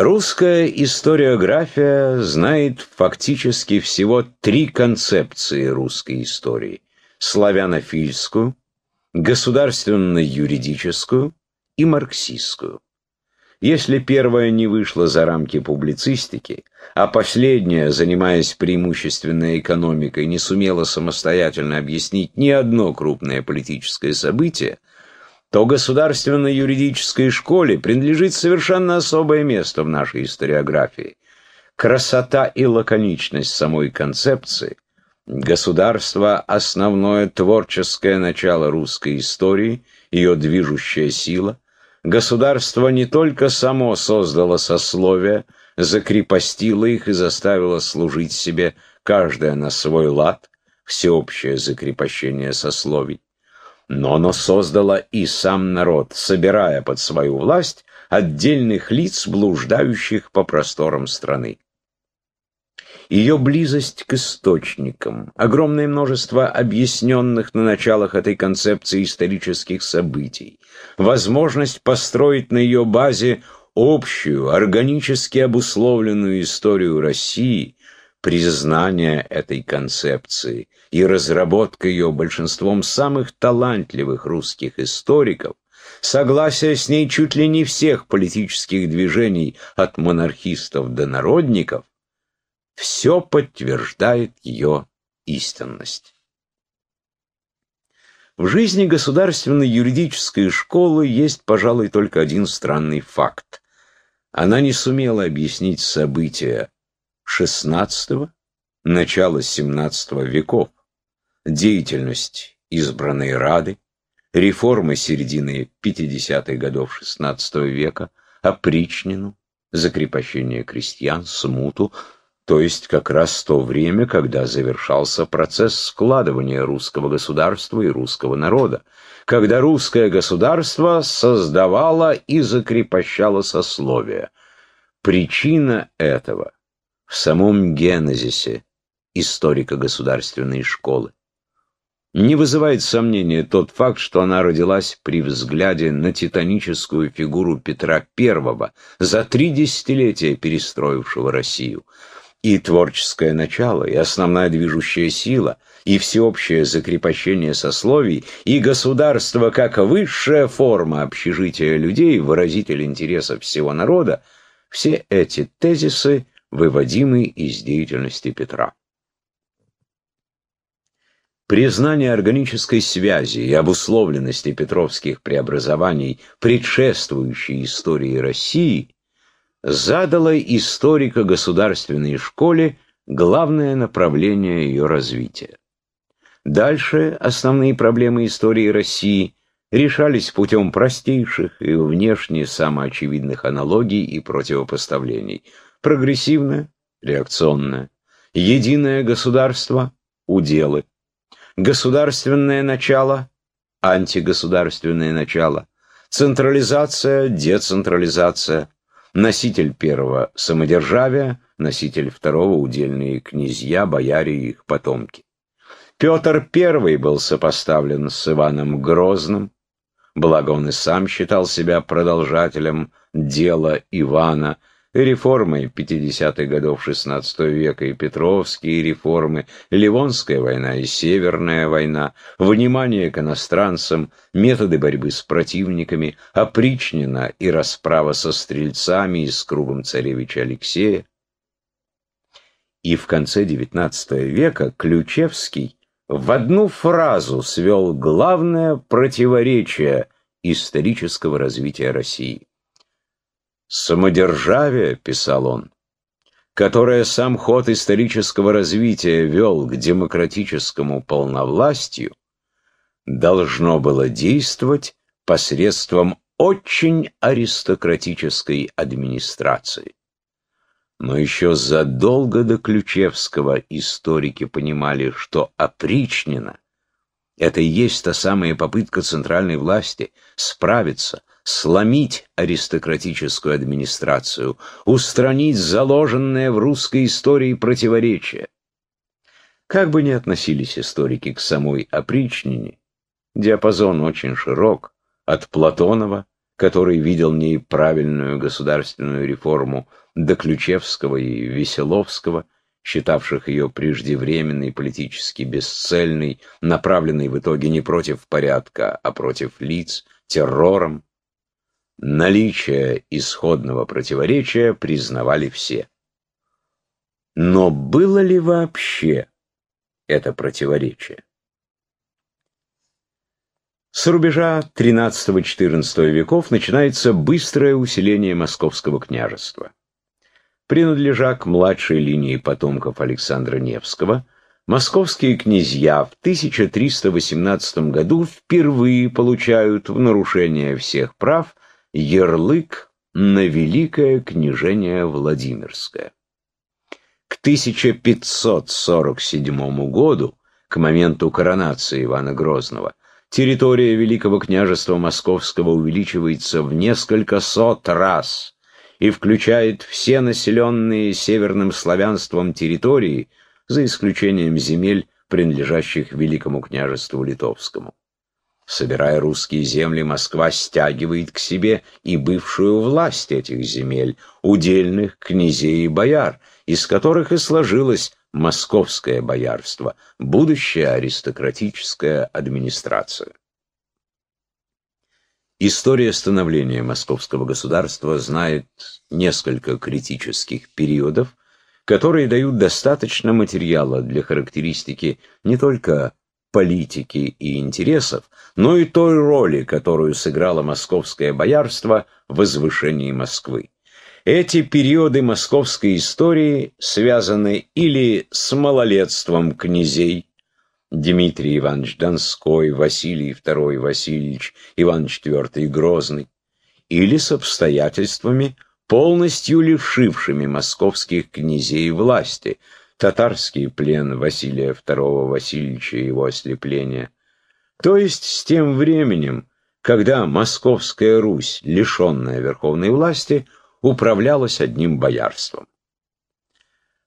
Русская историография знает фактически всего три концепции русской истории – славянофильскую, государственно-юридическую и марксистскую. Если первая не вышла за рамки публицистики, а последняя, занимаясь преимущественно экономикой, не сумела самостоятельно объяснить ни одно крупное политическое событие, то государственно-юридической школе принадлежит совершенно особое место в нашей историографии. Красота и лаконичность самой концепции, государство – основное творческое начало русской истории, ее движущая сила. Государство не только само создало сословия, закрепостило их и заставило служить себе каждое на свой лад, всеобщее закрепощение сословий но оно создало и сам народ, собирая под свою власть отдельных лиц, блуждающих по просторам страны. Ее близость к источникам, огромное множество объясненных на началах этой концепции исторических событий, возможность построить на ее базе общую, органически обусловленную историю России, признание этой концепции и разработка ее большинством самых талантливых русских историков, согласие с ней чуть ли не всех политических движений от монархистов до народников, все подтверждает ее истинность. В жизни государственной юридической школы есть, пожалуй, только один странный факт. Она не сумела объяснить события XVI – начала XVII веков, деятельность избранной Рады, реформы середины 50-х годов XVI века, опричнину, закрепощение крестьян, смуту, то есть как раз то время, когда завершался процесс складывания русского государства и русского народа, когда русское государство создавало и закрепощало сословия. Причина этого – в самом генезисе историка государственной школы. Не вызывает сомнения тот факт, что она родилась при взгляде на титаническую фигуру Петра I, за три десятилетия перестроившего Россию. И творческое начало, и основная движущая сила, и всеобщее закрепощение сословий, и государство как высшая форма общежития людей, выразитель интересов всего народа, все эти тезисы – выводимый из деятельности Петра. Признание органической связи и обусловленности петровских преобразований, предшествующей истории России, задало историко-государственной школе главное направление ее развития. Дальше основные проблемы истории России решались путем простейших и внешне самоочевидных аналогий и противопоставлений – прогрессивное, реакционное, единое государство, уделы, государственное начало, антигосударственное начало, централизация, децентрализация, носитель первого самодержавия, носитель второго удельные князья, бояре и их потомки. Петр I был сопоставлен с Иваном Грозным, благо он и сам считал себя продолжателем дела Ивана, реформы 50-х годов XVI века и Петровские реформы, Ливонская война и Северная война, внимание к иностранцам, методы борьбы с противниками, опричнина и расправа со стрельцами и с кругом царевича Алексея. И в конце XIX века Ключевский в одну фразу свел главное противоречие исторического развития России. «Самодержавие», — писал он, которое сам ход исторического развития вел к демократическому полновластию, должно было действовать посредством очень аристократической администрации. Но еще задолго до Ключевского историки понимали, что опричнина — это и есть та самая попытка центральной власти справиться сломить аристократическую администрацию, устранить заложенное в русской истории противоречие. Как бы ни относились историки к самой опричнине, диапазон очень широк, от Платонова который видел в ней правильную государственную реформу Доключевского и Веселовского, считавших ее преждевременной, политически бесцельной, направленной в итоге не против порядка, а против лиц, террором, наличие исходного противоречия признавали все. Но было ли вообще это противоречие? С рубежа XIII-XIV веков начинается быстрое усиление московского княжества. Принадлежа к младшей линии потомков Александра Невского, московские князья в 1318 году впервые получают в нарушение всех прав ярлык на Великое княжение Владимирское. К 1547 году, к моменту коронации Ивана Грозного, территория Великого княжества Московского увеличивается в несколько сот раз и включает все населенные северным славянством территории, за исключением земель, принадлежащих Великому княжеству Литовскому. Собирая русские земли, Москва стягивает к себе и бывшую власть этих земель, удельных князей и бояр, из которых и сложилось московское боярство, будущая аристократическая администрация. История становления московского государства знает несколько критических периодов, которые дают достаточно материала для характеристики не только политики и интересов, но и той роли, которую сыграло московское боярство в возвышении Москвы. Эти периоды московской истории связаны или с малолетством князей, Дмитрий Иванович Донской, Василий II Васильевич, Иван IV Грозный, или с обстоятельствами, полностью лишившими московских князей власти, татарский плен Василия II Васильевича и его ослепление, то есть с тем временем, когда Московская Русь, лишенная верховной власти, управлялась одним боярством.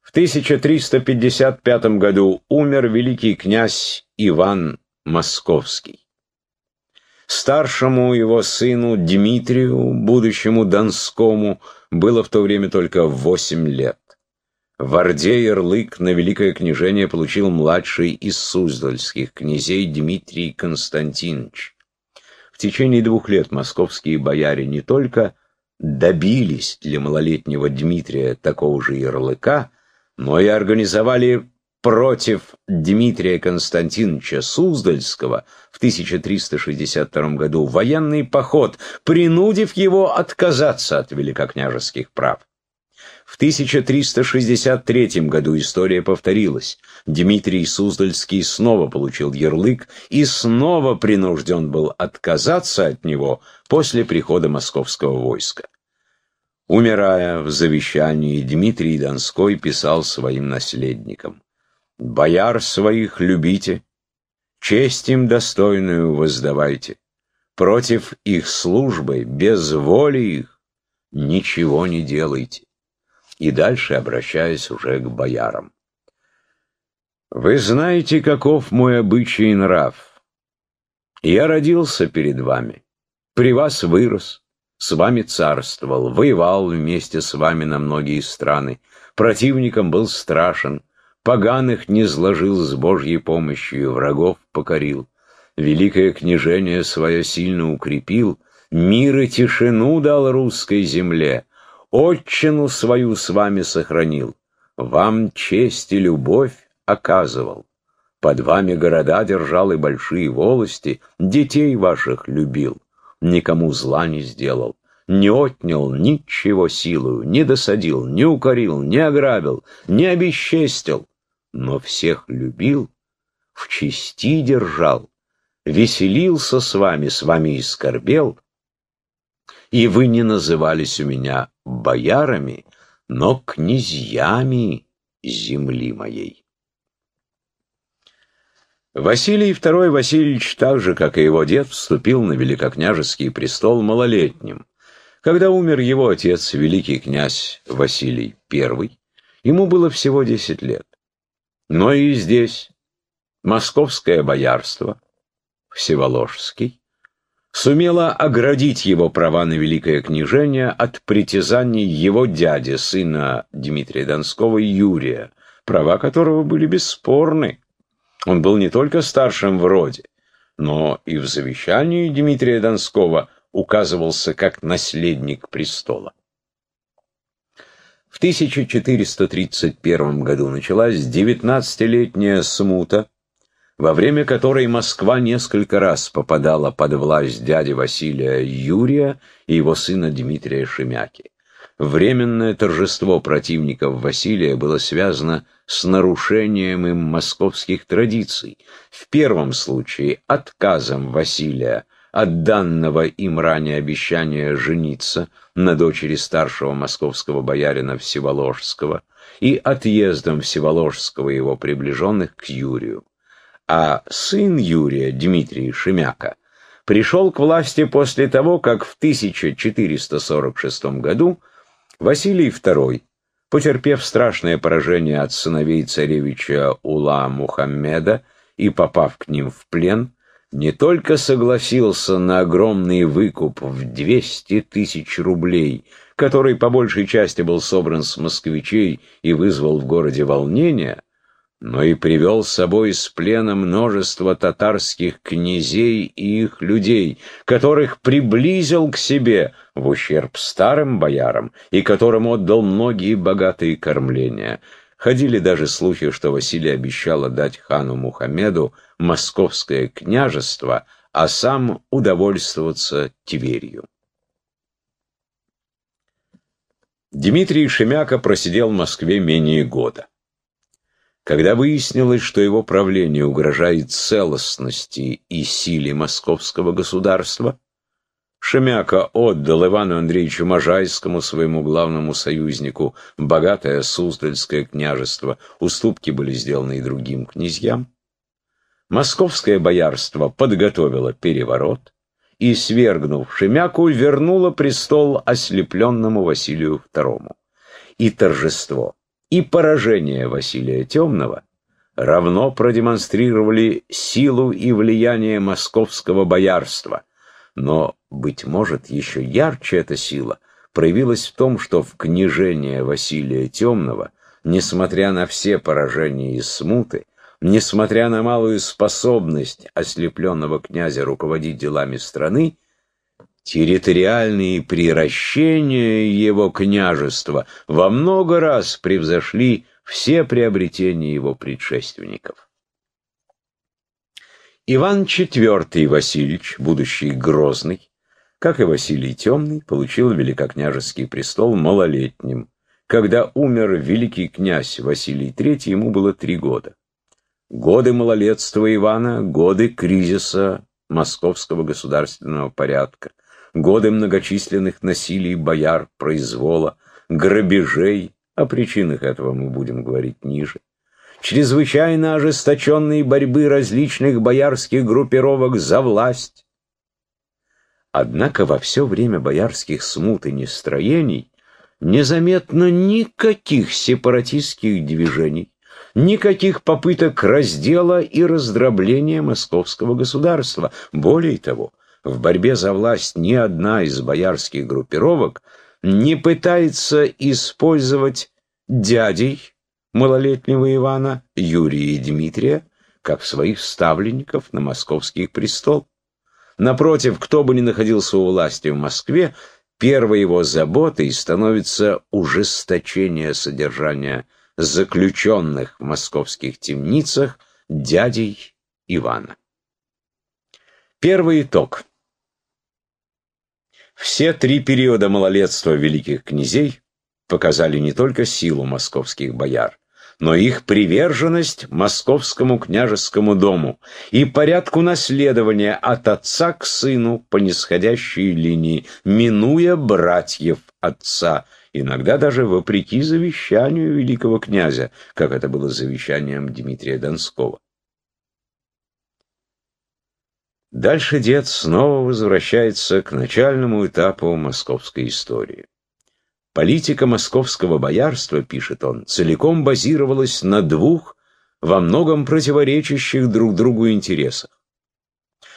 В 1355 году умер великий князь Иван Московский. Старшему его сыну Дмитрию, будущему Донскому, было в то время только восемь лет. В Орде ярлык на великое княжение получил младший из суздальских князей Дмитрий Константинович. В течение двух лет московские бояре не только добились для малолетнего Дмитрия такого же ярлыка, но и организовали против Дмитрия Константиновича Суздальского в 1362 году военный поход, принудив его отказаться от великокняжеских прав. В 1363 году история повторилась. Дмитрий Суздальский снова получил ярлык и снова принужден был отказаться от него после прихода московского войска. Умирая в завещании, Дмитрий Донской писал своим наследникам. «Бояр своих любите, честь им достойную воздавайте, против их службы, без воли их, ничего не делайте». И дальше обращаясь уже к боярам. «Вы знаете, каков мой обычай и нрав. Я родился перед вами, при вас вырос» с вами царствовал, воевал вместе с вами на многие страны, противником был страшен, поганых не сложил с Божьей помощью, врагов покорил, великое княжение свое сильно укрепил, мир и тишину дал русской земле, отчину свою с вами сохранил, вам честь и любовь оказывал. Под вами города держал и большие волости, детей ваших любил никому зла не сделал, не отнял ничего силою, не досадил, не укорил, не ограбил, не обесчестил, но всех любил, в чести держал, веселился с вами, с вами и скорбел, и вы не назывались у меня боярами, но князьями земли моей. Василий II Васильевич, так же, как и его дед, вступил на великокняжеский престол малолетним. Когда умер его отец, великий князь Василий I, ему было всего 10 лет. Но и здесь московское боярство, Всеволожский, сумела оградить его права на великое княжение от притязаний его дяди, сына Дмитрия Донского, Юрия, права которого были бесспорны. Он был не только старшим в роде, но и в завещании Дмитрия Донского указывался как наследник престола. В 1431 году началась девятнадцатилетняя смута, во время которой Москва несколько раз попадала под власть дяди Василия Юрия и его сына Дмитрия Шемяки. Временное торжество противников Василия было связано с нарушением им московских традиций. В первом случае отказом Василия от данного им ранее обещания жениться на дочери старшего московского боярина Всеволожского и отъездом Всеволожского и его приближенных к Юрию а сын Юрия, Дмитрий Шемяка, пришел к власти после того, как в 1446 году Василий II, потерпев страшное поражение от сыновей царевича Ула Мухаммеда и попав к ним в плен, не только согласился на огромный выкуп в 200 тысяч рублей, который по большей части был собран с москвичей и вызвал в городе волнения, но и привел с собой из плена множество татарских князей и их людей, которых приблизил к себе в ущерб старым боярам и которым отдал многие богатые кормления. Ходили даже слухи, что Василий обещал отдать хану Мухаммеду московское княжество, а сам удовольствоваться Тверью. Дмитрий Шемяка просидел в Москве менее года. Когда выяснилось, что его правление угрожает целостности и силе московского государства, Шемяка отдал Ивану Андреевичу Можайскому, своему главному союзнику, богатое Суздальское княжество, уступки были сделаны и другим князьям. Московское боярство подготовило переворот и, свергнув Шемяку, вернуло престол ослепленному Василию II. И торжество и поражение Василия Темного равно продемонстрировали силу и влияние московского боярства. Но, быть может, еще ярче эта сила проявилась в том, что в княжение Василия Темного, несмотря на все поражения и смуты, несмотря на малую способность ослепленного князя руководить делами страны, Территориальные приращения его княжества во много раз превзошли все приобретения его предшественников. Иван IV Васильевич, будущий Грозный, как и Василий Темный, получил великокняжеский престол малолетним. Когда умер великий князь Василий III, ему было три года. Годы малолетства Ивана, годы кризиса московского государственного порядка – годы многочисленных насилий бояр, произвола, грабежей, о причинах этого мы будем говорить ниже, чрезвычайно ожесточенной борьбы различных боярских группировок за власть. Однако во все время боярских смут и нестроений незаметно никаких сепаратистских движений, никаких попыток раздела и раздробления московского государства. Более того, в борьбе за власть ни одна из боярских группировок не пытается использовать дядей малолетнего Ивана, Юрия и Дмитрия, как своих ставленников на московский престол. Напротив, кто бы ни находился у власти в Москве, первой его заботой становится ужесточение содержания заключенных в московских темницах дядей Ивана. Первый итог. Все три периода малолетства великих князей показали не только силу московских бояр, но их приверженность московскому княжескому дому и порядку наследования от отца к сыну по нисходящей линии, минуя братьев отца, иногда даже вопреки завещанию великого князя, как это было завещанием Дмитрия Донского. Дальше дед снова возвращается к начальному этапу московской истории. Политика московского боярства, пишет он, целиком базировалась на двух во многом противоречащих друг другу интересах.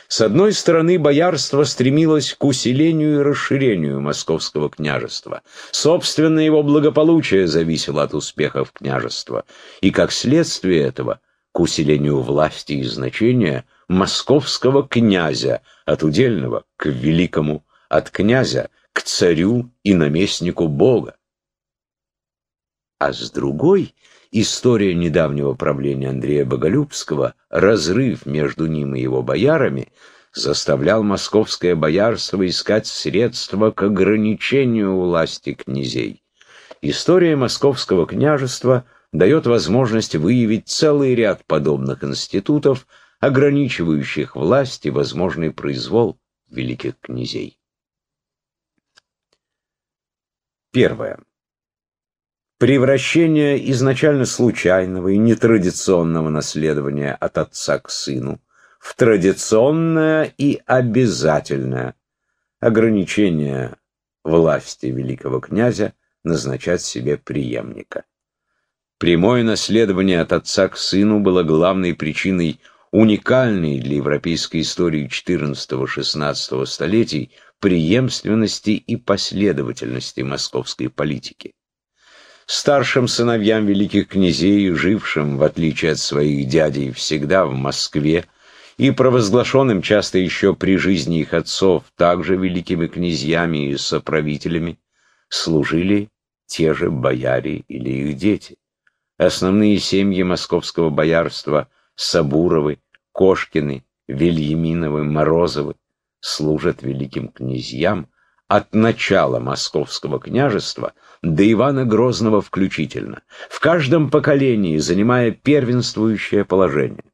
С одной стороны, боярство стремилось к усилению и расширению московского княжества. Собственно, его благополучие зависело от успехов княжества, и как следствие этого – к усилению власти и значения московского князя от удельного к великому, от князя к царю и наместнику Бога. А с другой – История недавнего правления Андрея Боголюбского, разрыв между ним и его боярами, заставлял московское боярство искать средства к ограничению власти князей. История московского княжества дает возможность выявить целый ряд подобных институтов, ограничивающих власть и возможный произвол великих князей. Первое. Превращение изначально случайного и нетрадиционного наследования от отца к сыну в традиционное и обязательное ограничение власти великого князя назначать себе преемника. Прямое наследование от отца к сыну было главной причиной уникальной для европейской истории XIV-XVI столетий преемственности и последовательности московской политики старшим сыновьям великих князей, жившим, в отличие от своих дядей, всегда в Москве, и провозглашенным часто еще при жизни их отцов, также великими князьями и соправителями, служили те же бояре или их дети. Основные семьи московского боярства – Сабуровы, Кошкины, Вильяминовы, Морозовы – служат великим князьям от начала московского княжества – до Ивана Грозного включительно, в каждом поколении занимая первенствующее положение.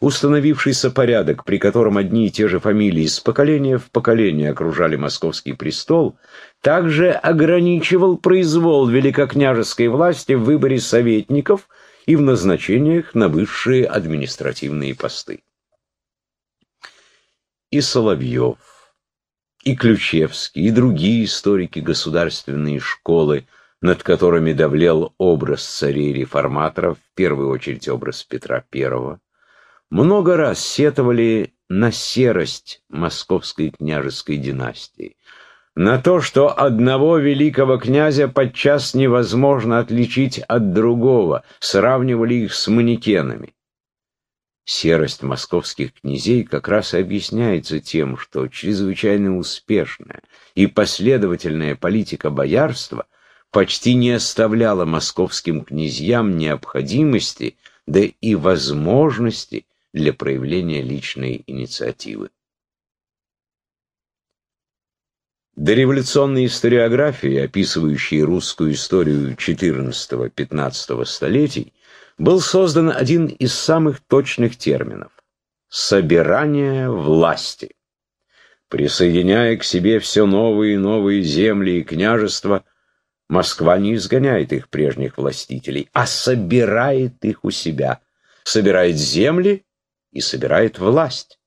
Установившийся порядок, при котором одни и те же фамилии из поколения в поколение окружали московский престол, также ограничивал произвол великокняжеской власти в выборе советников и в назначениях на высшие административные посты. И Соловьев, и Ключевский, и другие историки государственной школы, над которыми давлел образ царей-реформаторов, в первую очередь образ Петра I, много раз сетовали на серость московской княжеской династии, на то, что одного великого князя подчас невозможно отличить от другого, сравнивали их с манекенами. Серость московских князей как раз и объясняется тем, что чрезвычайно успешная и последовательная политика боярства почти не оставляла московским князьям необходимости, да и возможности для проявления личной инициативы. Дореволюционные историографии, описывающие русскую историю XIV-XV столетий, был создан один из самых точных терминов – собирание власти. Присоединяя к себе все новые и новые земли и княжества, Москва не изгоняет их прежних властителей, а собирает их у себя, собирает земли и собирает власть.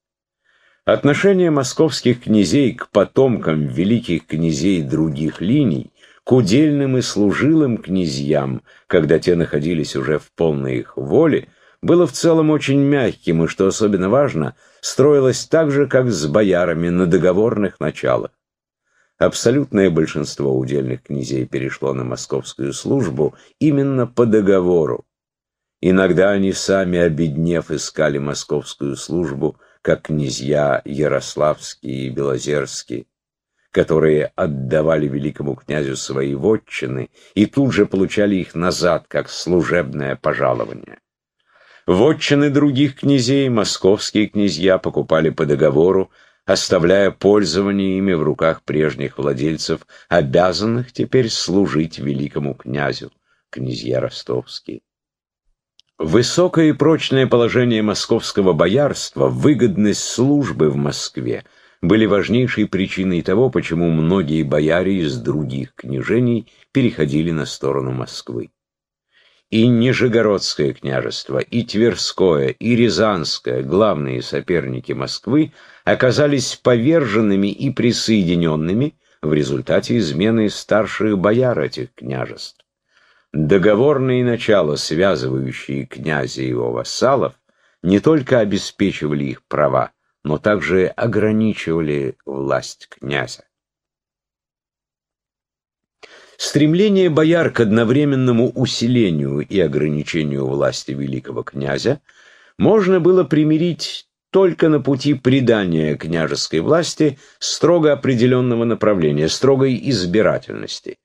Отношение московских князей к потомкам великих князей других линий к удельным и служилым князьям, когда те находились уже в полной их воле, было в целом очень мягким и, что особенно важно, строилось так же, как с боярами на договорных началах. Абсолютное большинство удельных князей перешло на московскую службу именно по договору. Иногда они сами, обеднев, искали московскую службу, как князья Ярославские и Белозерские которые отдавали великому князю свои вотчины и тут же получали их назад, как служебное пожалование. Вотчины других князей московские князья покупали по договору, оставляя пользование ими в руках прежних владельцев, обязанных теперь служить великому князю, князья ростовские. Высокое и прочное положение московского боярства, выгодность службы в Москве – были важнейшей причиной того, почему многие бояре из других княжений переходили на сторону Москвы. И Нижегородское княжество, и Тверское, и Рязанское, главные соперники Москвы, оказались поверженными и присоединенными в результате измены старших бояр этих княжеств. Договорные начала, связывающие князя и его вассалов, не только обеспечивали их права, но также ограничивали власть князя. Стремление бояр к одновременному усилению и ограничению власти великого князя можно было примирить только на пути придания княжеской власти строго определенного направления, строгой избирательности.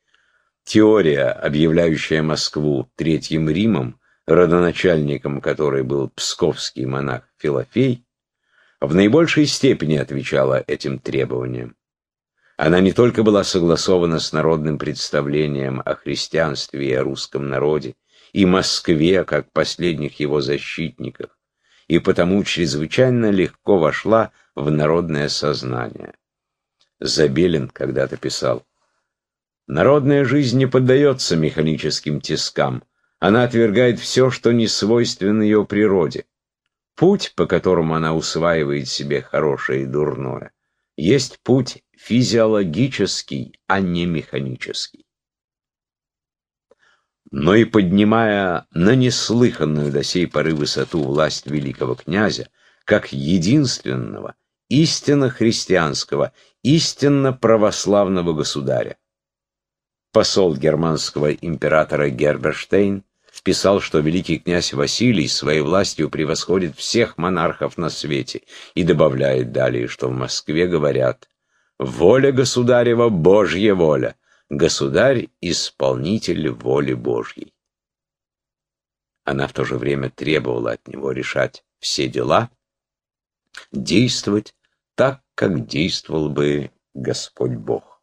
Теория, объявляющая Москву Третьим Римом, родоначальником которой был псковский монах Филофей, в наибольшей степени отвечала этим требованиям. Она не только была согласована с народным представлением о христианстве и о русском народе, и Москве, как последних его защитниках, и потому чрезвычайно легко вошла в народное сознание. Забелин когда-то писал, «Народная жизнь не поддается механическим тискам, она отвергает все, что не свойственно ее природе. Путь, по которому она усваивает себе хорошее и дурное, есть путь физиологический, а не механический. Но и поднимая на неслыханную до сей поры высоту власть великого князя, как единственного, истинно христианского, истинно православного государя. Посол германского императора Герберштейн писал, что великий князь Василий своей властью превосходит всех монархов на свете, и добавляет далее, что в Москве говорят «Воля государева – Божья воля, государь – исполнитель воли Божьей». Она в то же время требовала от него решать все дела, действовать так, как действовал бы Господь Бог.